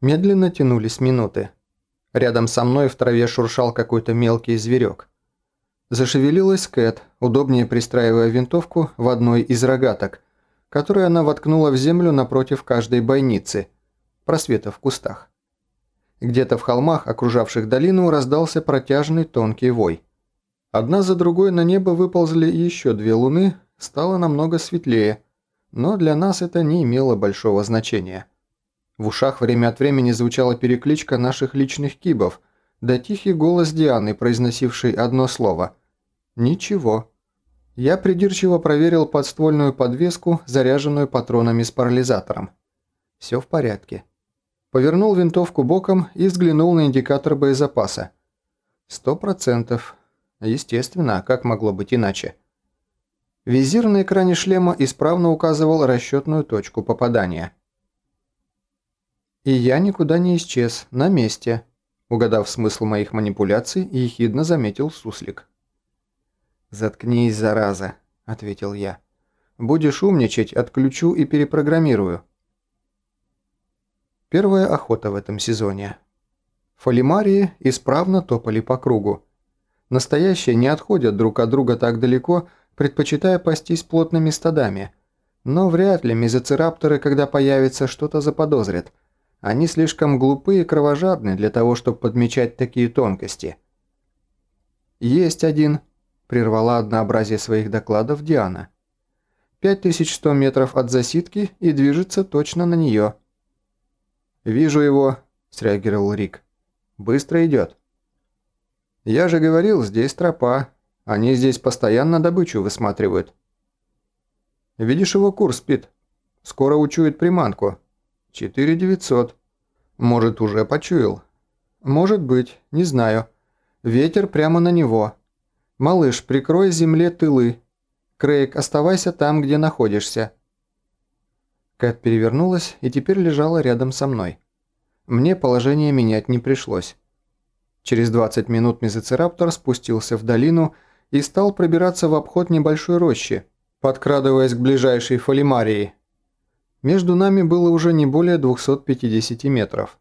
Медленно тянулись минуты. Рядом со мной в траве шуршал какой-то мелкий зверек. Зашевелилась Кэт, удобнее пристраивая винтовку в одной из рогаток, которую она воткнула в землю напротив каждой бойницы, просвета в кустах. Где-то в холмах, окружавших долину, раздался протяжный тонкий вой. Одна за другой на небо выползли еще две луны, стало намного светлее, но для нас это не имело большого значения. В ушах время от времени звучала перекличка наших личных кибов, да тихий голос Дианы, произносивший одно слово «Ничего». Я придирчиво проверил подствольную подвеску, заряженную патронами с парализатором. Все в порядке. Повернул винтовку боком и взглянул на индикатор боезапаса. Сто процентов. Естественно, как могло быть иначе? Визир на экране шлема исправно указывал расчетную точку попадания. И я никуда не исчез, на месте. Угадав смысл моих манипуляций, ехидно заметил суслик. «Заткнись, зараза», – ответил я. «Будешь умничать, отключу и перепрограммирую». Первая охота в этом сезоне. Фолимарии исправно топали по кругу. Настоящие не отходят друг от друга так далеко, предпочитая пастись плотными стадами. Но вряд ли мезоцирапторы, когда появится, что-то заподозрят – они слишком глупы и кровожадны для того, чтобы подмечать такие тонкости. «Есть один», – прервала однообразие своих докладов Диана. «5100 метров от засидки и движется точно на нее». «Вижу его», – среагировал Рик. «Быстро идет». «Я же говорил, здесь тропа. Они здесь постоянно добычу высматривают». «Видишь его курс, Пит? Скоро учует приманку. Четыре девятьсот. Может, уже почуял? Может быть, не знаю. Ветер прямо на него. Малыш, прикрой земле тылы. Крейг, оставайся там, где находишься. Кэт перевернулась и теперь лежала рядом со мной. Мне положение менять не пришлось. Через 20 минут мезоцираптор спустился в долину и стал пробираться в обход небольшой рощи, подкрадываясь к ближайшей фолимарии – между нами было уже не более 250 метров.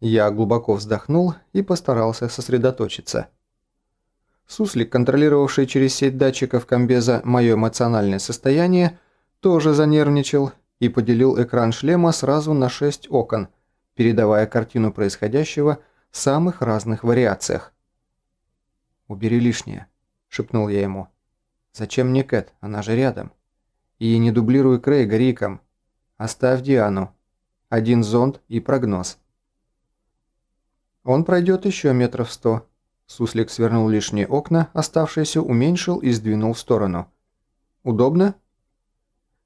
Я глубоко вздохнул и постарался сосредоточиться. Суслик, контролировавший через сеть датчиков комбеза мое эмоциональное состояние, тоже занервничал и поделил экран шлема сразу на шесть окон, передавая картину происходящего в самых разных вариациях. «Убери лишнее», – шепнул я ему. «Зачем мне Кэт? Она же рядом. И не дублируй Крейга Риком. Оставь Диану. Один зонд и прогноз. Он пройдет еще метров сто. Суслик свернул лишние окна, оставшиеся уменьшил и сдвинул в сторону. Удобно?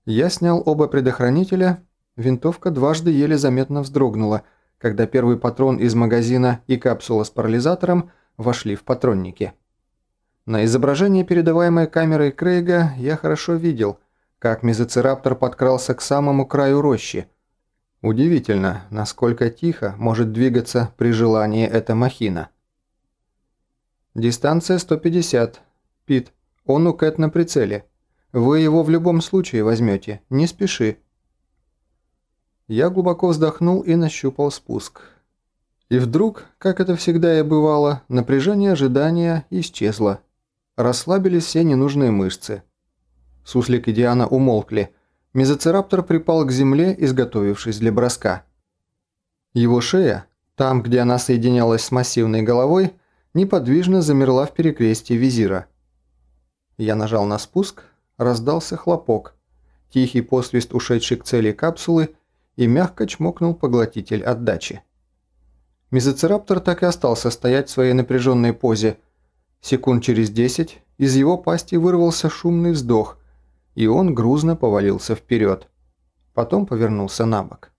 Я снял оба предохранителя. Винтовка дважды еле заметно вздрогнула, когда первый патрон из магазина и капсула с парализатором вошли в патронники. На изображении, передаваемой камерой Крейга, я хорошо видел – как мезоцираптор подкрался к самому краю рощи. Удивительно, насколько тихо может двигаться при желании эта махина. Дистанция 150. Пит, он у Кэт на прицеле. Вы его в любом случае возьмете, не спеши. Я глубоко вздохнул и нащупал спуск. И вдруг, как это всегда и бывало, напряжение ожидания исчезло. Расслабились все ненужные мышцы. Суслик и Диана умолкли. Мезоцираптор припал к земле, изготовившись для броска. Его шея, там, где она соединялась с массивной головой, неподвижно замерла в перекрестии визира. Я нажал на спуск, раздался хлопок, тихий посвист ушедшей к цели капсулы и мягко чмокнул поглотитель отдачи. Мезоцираптор так и остался стоять в своей напряженной позе. Секунд через десять из его пасти вырвался шумный вздох, и он грузно повалился вперед. Потом повернулся на бок.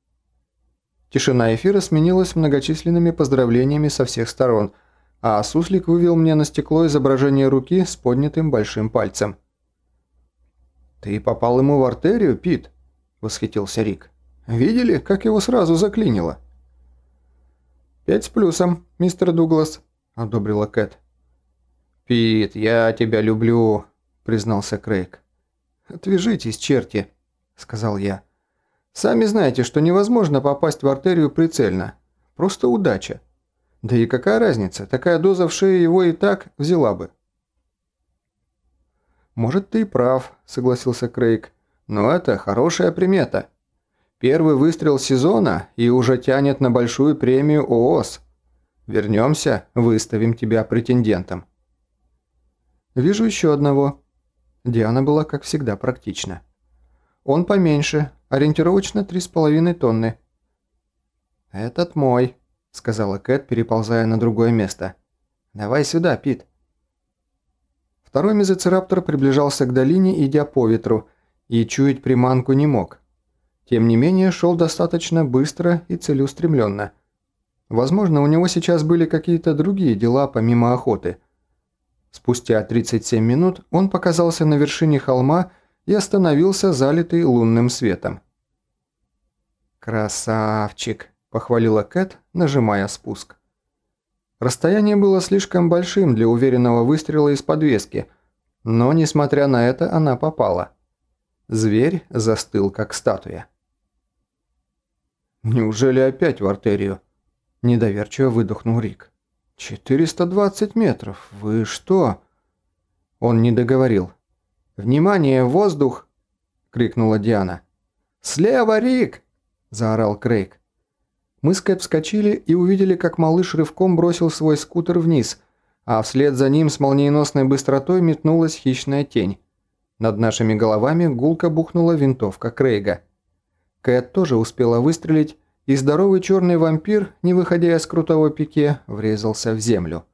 Тишина эфира сменилась многочисленными поздравлениями со всех сторон, а суслик вывел мне на стекло изображение руки с поднятым большим пальцем. «Ты попал ему в артерию, Пит?» – восхитился Рик. «Видели, как его сразу заклинило?» «Пять с плюсом, мистер Дуглас», – одобрила Кэт. «Пит, я тебя люблю», – признался Крейг. «Отвяжитесь, черти», – сказал я. Сами знаете, что невозможно попасть в артерию прицельно. Просто удача. Да и какая разница, такая доза в шее его и так взяла бы. «Может, ты и прав», – согласился Крейг. «Но это хорошая примета. Первый выстрел сезона и уже тянет на большую премию ООС. Вернемся, выставим тебя претендентом». «Вижу еще одного». Диана была, как всегда, практична. «Он поменьше, ориентировочно 3,5 тонны». «Этот мой», – сказала Кэт, переползая на другое место. «Давай сюда, Пит». Второй мезоцираптор приближался к долине, идя по ветру, и чуять приманку не мог. Тем не менее, шел достаточно быстро и целеустремленно. Возможно, у него сейчас были какие-то другие дела помимо охоты. Спустя 37 минут он показался на вершине холма и остановился, залитый лунным светом. «Красавчик!» – похвалила Кэт, нажимая спуск. Расстояние было слишком большим для уверенного выстрела из подвески, но, несмотря на это, она попала. Зверь застыл, как статуя. «Неужели опять в артерию?» – недоверчиво выдохнул Рик. «420 метров? Вы что?» Он не договорил. «Внимание, воздух!» – крикнула Диана. «Слева, Рик!» – заорал Крейг. Мы с Кэт вскочили и увидели, как малыш рывком бросил свой скутер вниз, а вслед за ним с молниеносной быстротой метнулась хищная тень. Над нашими головами гулко бухнула винтовка Крейга. Кэт тоже успела выстрелить, и здоровый черный вампир, не выходя из крутого пике, врезался в землю.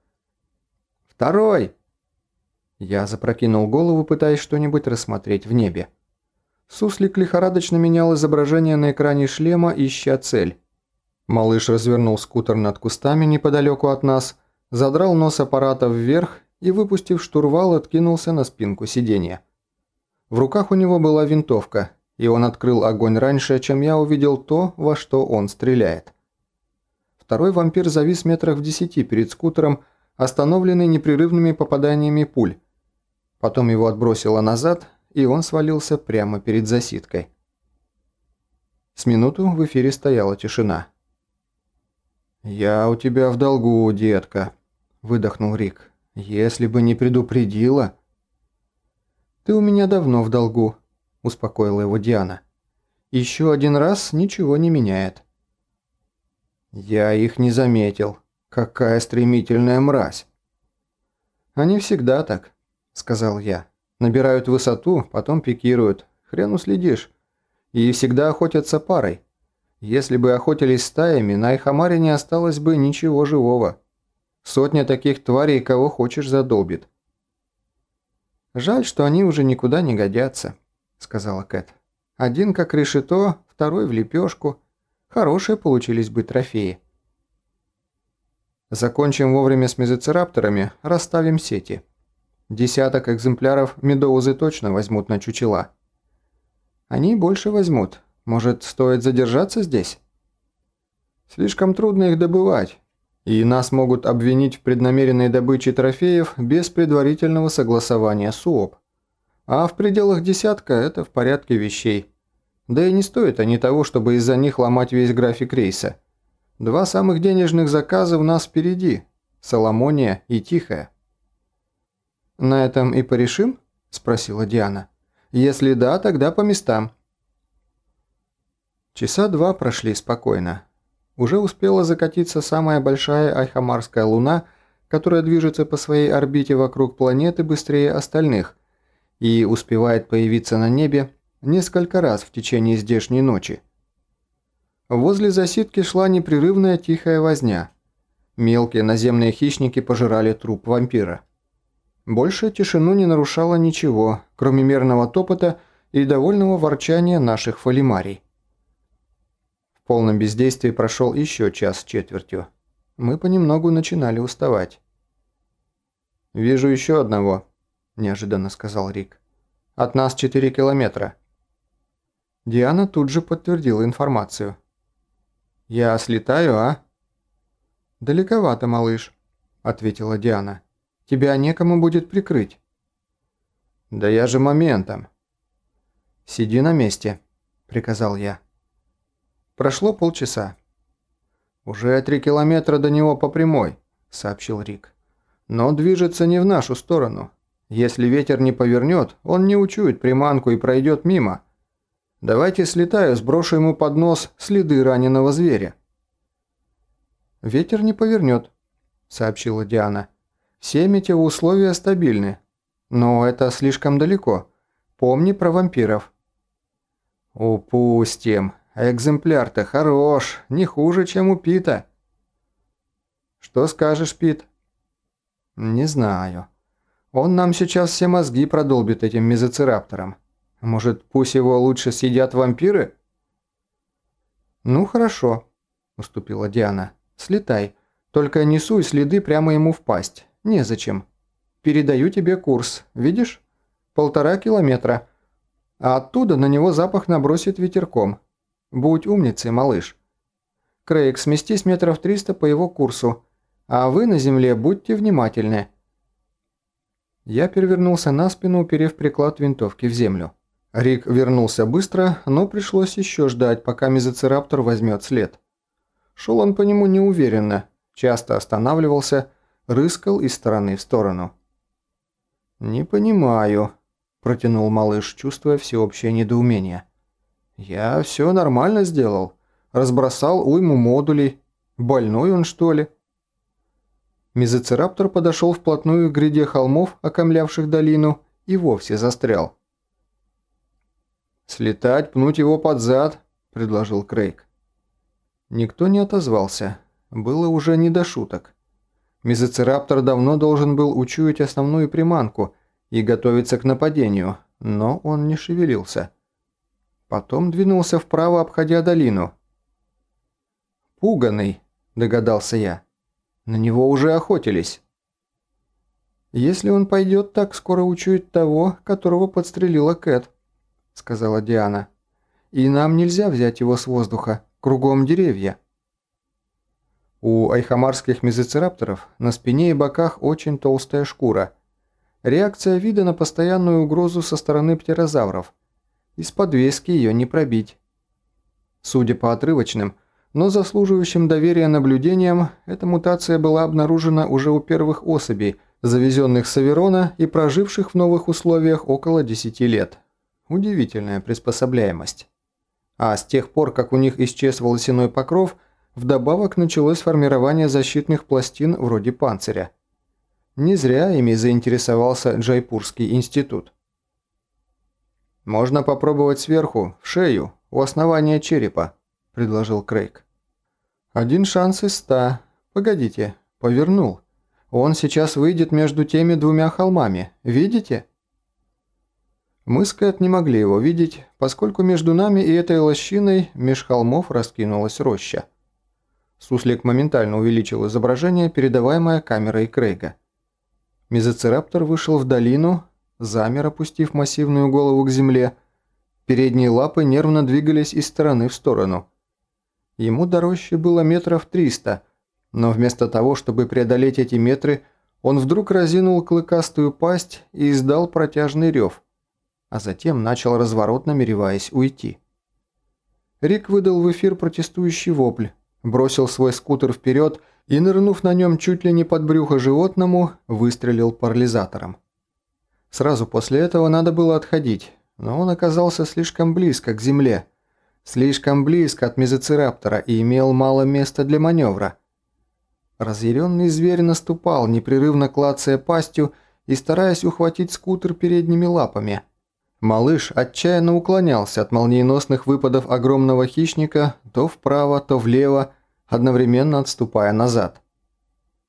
«Второй!» Я запрокинул голову, пытаясь что-нибудь рассмотреть в небе. Суслик лихорадочно менял изображение на экране шлема, ища цель. Малыш развернул скутер над кустами неподалеку от нас, задрал нос аппарата вверх и, выпустив штурвал, откинулся на спинку сиденья. В руках у него была винтовка, и он открыл огонь раньше, чем я увидел то, во что он стреляет. Второй вампир завис метрах в десяти перед скутером, остановленный непрерывными попаданиями пуль. Потом его отбросило назад, и он свалился прямо перед засидкой. С минуту в эфире стояла тишина. «Я у тебя в долгу, детка», – выдохнул Рик. «Если бы не предупредила...» «Ты у меня давно в долгу», – успокоила его Диана. «Еще один раз ничего не меняет». «Я их не заметил. Какая стремительная мразь!» «Они всегда так», – сказал я. «Набирают высоту, потом пикируют. Хрен уследишь. И всегда охотятся парой. Если бы охотились стаями, на Айхамаре не осталось бы ничего живого. Сотня таких тварей, кого хочешь, задолбит. «Жаль, что они уже никуда не годятся», — сказала Кэт. «Один как решето, второй в лепешку. Хорошие получились бы трофеи». «Закончим вовремя с мезоцирапторами, расставим сети. Десяток экземпляров медоузы точно возьмут на чучела». «Они больше возьмут», может, стоит задержаться здесь? Слишком трудно их добывать, и нас могут обвинить в преднамеренной добыче трофеев без предварительного согласования с УОП. А в пределах десятка это в порядке вещей. Да и не стоит они того, чтобы из-за них ломать весь график рейса. Два самых денежных заказа у нас впереди – Соломония и Тихая. «На этом и порешим?» – спросила Диана. «Если да, тогда по местам. Часа два прошли спокойно. Уже успела закатиться самая большая Айхамарская луна, которая движется по своей орбите вокруг планеты быстрее остальных и успевает появиться на небе несколько раз в течение здешней ночи. Возле засидки шла непрерывная тихая возня. Мелкие наземные хищники пожирали труп вампира. Больше тишину не нарушало ничего, кроме мерного топота и довольного ворчания наших фалимарий полном бездействии прошел еще час с четвертью. Мы понемногу начинали уставать. «Вижу еще одного», – неожиданно сказал Рик. «От нас 4 километра». Диана тут же подтвердила информацию. «Я слетаю, а?» «Далековато, малыш», – ответила Диана. «Тебя некому будет прикрыть». «Да я же моментом». «Сиди на месте», – приказал я. Прошло полчаса. «Уже три километра до него по прямой», – сообщил Рик. «Но движется не в нашу сторону. Если ветер не повернет, он не учует приманку и пройдет мимо. Давайте слетаю, сброшу ему под нос следы раненого зверя». «Ветер не повернет», – сообщила Диана. «Все метеоусловия стабильны. Но это слишком далеко. Помни про вампиров». «Упустим. Экземпляр-то хорош, не хуже, чем у Пита». «Что скажешь, Пит?» «Не знаю. Он нам сейчас все мозги продолбит этим мезоцираптором. Может, пусть его лучше съедят вампиры?» «Ну, хорошо», – уступила Диана. «Слетай. Только не суй следы прямо ему в пасть. Незачем. Передаю тебе курс. Видишь? Полтора километра а оттуда на него запах набросит ветерком. Будь умницей, малыш. Крейг, сместись метров триста по его курсу, а вы на земле будьте внимательны. Я перевернулся на спину, уперев приклад винтовки в землю. Рик вернулся быстро, но пришлось еще ждать, пока мезоцираптор возьмет след. Шел он по нему неуверенно, часто останавливался, рыскал из стороны в сторону. «Не понимаю», – протянул малыш, чувствуя всеобщее недоумение. «Я все нормально сделал. Разбросал уйму модулей. Больной он, что ли?» Мезоцираптор подошел вплотную к гряде холмов, окомлявших долину, и вовсе застрял. «Слетать, пнуть его под зад», – предложил Крейг. Никто не отозвался. Было уже не до шуток. Мезоцираптор давно должен был учуять основную приманку, и готовиться к нападению, но он не шевелился. Потом двинулся вправо, обходя долину. «Пуганый», – догадался я. «На него уже охотились». «Если он пойдет так, скоро учует того, которого подстрелила Кэт», – сказала Диана. «И нам нельзя взять его с воздуха, кругом деревья». У айхамарских мезоцирапторов на спине и боках очень толстая шкура – Реакция вида на постоянную угрозу со стороны птерозавров. Из подвески ее не пробить. Судя по отрывочным, но заслуживающим доверия наблюдениям, эта мутация была обнаружена уже у первых особей, завезенных с Аверона и проживших в новых условиях около 10 лет. Удивительная приспособляемость. А с тех пор, как у них исчез волосяной покров, вдобавок началось формирование защитных пластин вроде панциря – не зря ими заинтересовался Джайпурский институт. «Можно попробовать сверху, в шею, у основания черепа», – предложил Крейг. «Один шанс из ста. Погодите, повернул. Он сейчас выйдет между теми двумя холмами. Видите?» Мы с Кэт не могли его видеть, поскольку между нами и этой лощиной меж холмов раскинулась роща. Суслик моментально увеличил изображение, передаваемое камерой Крейга. Мезоцираптор вышел в долину, замер, опустив массивную голову к земле. Передние лапы нервно двигались из стороны в сторону. Ему до рощи было метров триста, но вместо того, чтобы преодолеть эти метры, он вдруг разинул клыкастую пасть и издал протяжный рев, а затем начал разворот, намереваясь уйти. Рик выдал в эфир протестующий вопль, бросил свой скутер вперед и, нырнув на нем чуть ли не под брюхо животному, выстрелил парализатором. Сразу после этого надо было отходить, но он оказался слишком близко к земле, слишком близко от мезоцираптора и имел мало места для маневра. Разъяренный зверь наступал, непрерывно клацая пастью и стараясь ухватить скутер передними лапами. Малыш отчаянно уклонялся от молниеносных выпадов огромного хищника то вправо, то влево, одновременно отступая назад.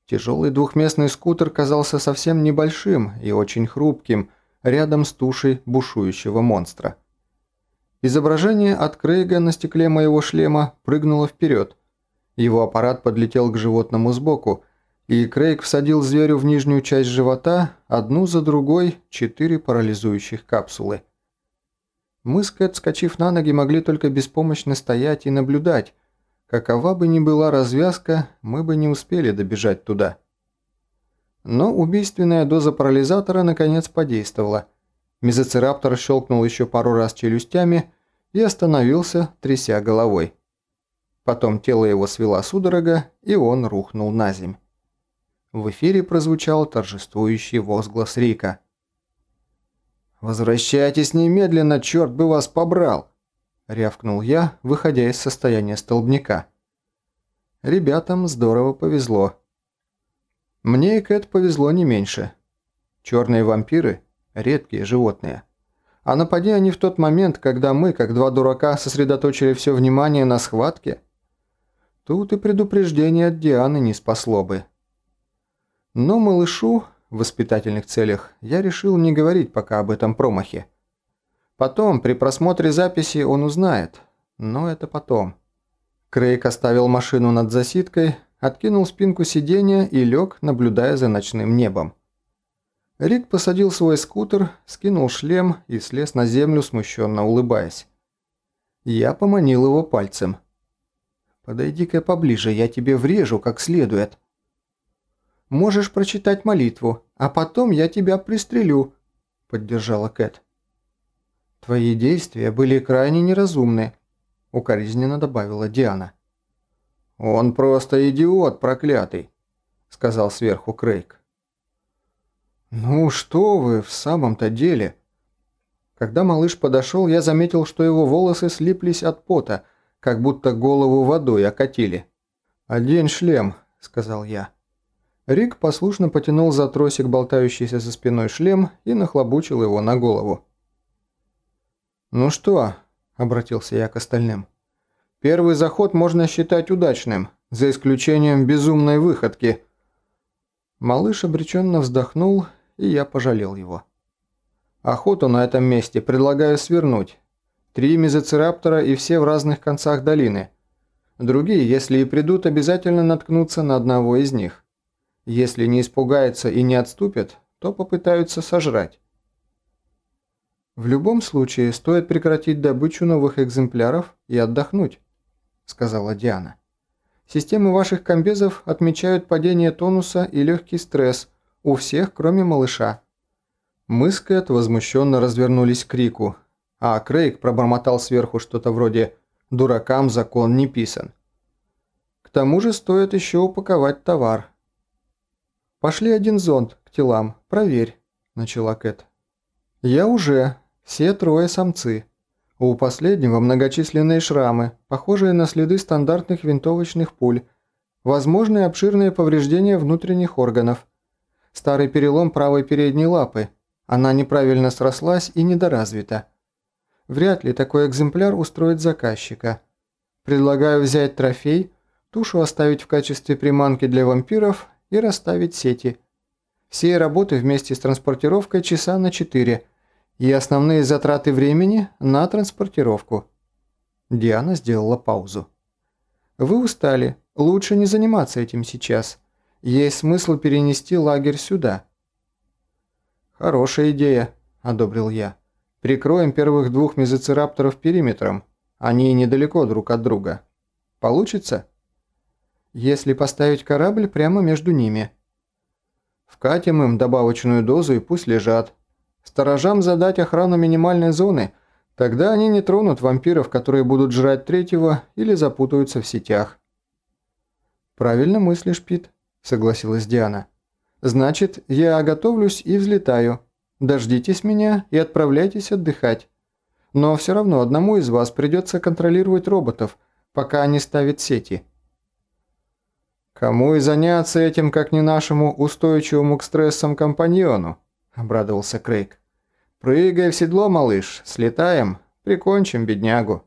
Тяжелый двухместный скутер казался совсем небольшим и очень хрупким, рядом с тушей бушующего монстра. Изображение от Крейга на стекле моего шлема прыгнуло вперед. Его аппарат подлетел к животному сбоку, и Крейг всадил зверю в нижнюю часть живота одну за другой четыре парализующих капсулы. Мы с Кэт, скачив на ноги, могли только беспомощно стоять и наблюдать, Какова бы ни была развязка, мы бы не успели добежать туда. Но убийственная доза парализатора наконец подействовала. Мезоцираптор щелкнул еще пару раз челюстями и остановился, тряся головой. Потом тело его свела судорога, и он рухнул на земь. В эфире прозвучал торжествующий возглас Рика. «Возвращайтесь немедленно, черт бы вас побрал!» – рявкнул я, выходя из состояния столбняка. Ребятам здорово повезло. Мне и Кэт повезло не меньше. Черные вампиры – редкие животные. А напади они в тот момент, когда мы, как два дурака, сосредоточили все внимание на схватке, тут и предупреждение от Дианы не спасло бы. Но малышу в воспитательных целях я решил не говорить пока об этом промахе. Потом, при просмотре записи, он узнает, но это потом. Крейг оставил машину над засидкой, откинул спинку сиденья и лег, наблюдая за ночным небом. Рик посадил свой скутер, скинул шлем и слез на землю, смущенно улыбаясь. Я поманил его пальцем. «Подойди-ка поближе, я тебе врежу как следует». «Можешь прочитать молитву, а потом я тебя пристрелю», – поддержала Кэт. «Твои действия были крайне неразумны», – укоризненно добавила Диана. «Он просто идиот проклятый», – сказал сверху Крейг. «Ну что вы, в самом-то деле?» Когда малыш подошел, я заметил, что его волосы слиплись от пота, как будто голову водой окатили. «Одень шлем», – сказал я. Рик послушно потянул за тросик болтающийся за спиной шлем и нахлобучил его на голову. «Ну что?» – обратился я к остальным. Первый заход можно считать удачным, за исключением безумной выходки. Малыш обреченно вздохнул, и я пожалел его. Охоту на этом месте предлагаю свернуть. Три мезоцираптора и все в разных концах долины. Другие, если и придут, обязательно наткнутся на одного из них. Если не испугаются и не отступят, то попытаются сожрать. В любом случае, стоит прекратить добычу новых экземпляров и отдохнуть сказала Диана. «Системы ваших комбезов отмечают падение тонуса и легкий стресс у всех, кроме малыша». Мы с Кэт возмущенно развернулись к Рику, а Крейг пробормотал сверху что-то вроде «дуракам закон не писан». К тому же стоит еще упаковать товар. «Пошли один зонд к телам, проверь», – начала Кэт. «Я уже. Все трое самцы». У последнего многочисленные шрамы, похожие на следы стандартных винтовочных пуль, возможные обширные повреждения внутренних органов, старый перелом правой передней лапы, она неправильно срослась и недоразвита. Вряд ли такой экземпляр устроит заказчика. Предлагаю взять трофей, тушу оставить в качестве приманки для вампиров и расставить сети. Все работы вместе с транспортировкой часа на 4 – и основные затраты времени на транспортировку. Диана сделала паузу. Вы устали, лучше не заниматься этим сейчас. Есть смысл перенести лагерь сюда. Хорошая идея, одобрил я. Прикроем первых двух мезоцирапторов периметром. Они недалеко друг от друга. Получится? Если поставить корабль прямо между ними. Вкатим им добавочную дозу и пусть лежат. Сторожам задать охрану минимальной зоны, тогда они не тронут вампиров, которые будут жрать третьего или запутаются в сетях. «Правильно мыслишь, Пит», – согласилась Диана. «Значит, я готовлюсь и взлетаю. Дождитесь меня и отправляйтесь отдыхать. Но все равно одному из вас придется контролировать роботов, пока они ставят сети». «Кому и заняться этим, как не нашему устойчивому к стрессам компаньону?» – обрадовался Крейг. «Прыгай в седло, малыш, слетаем, прикончим беднягу».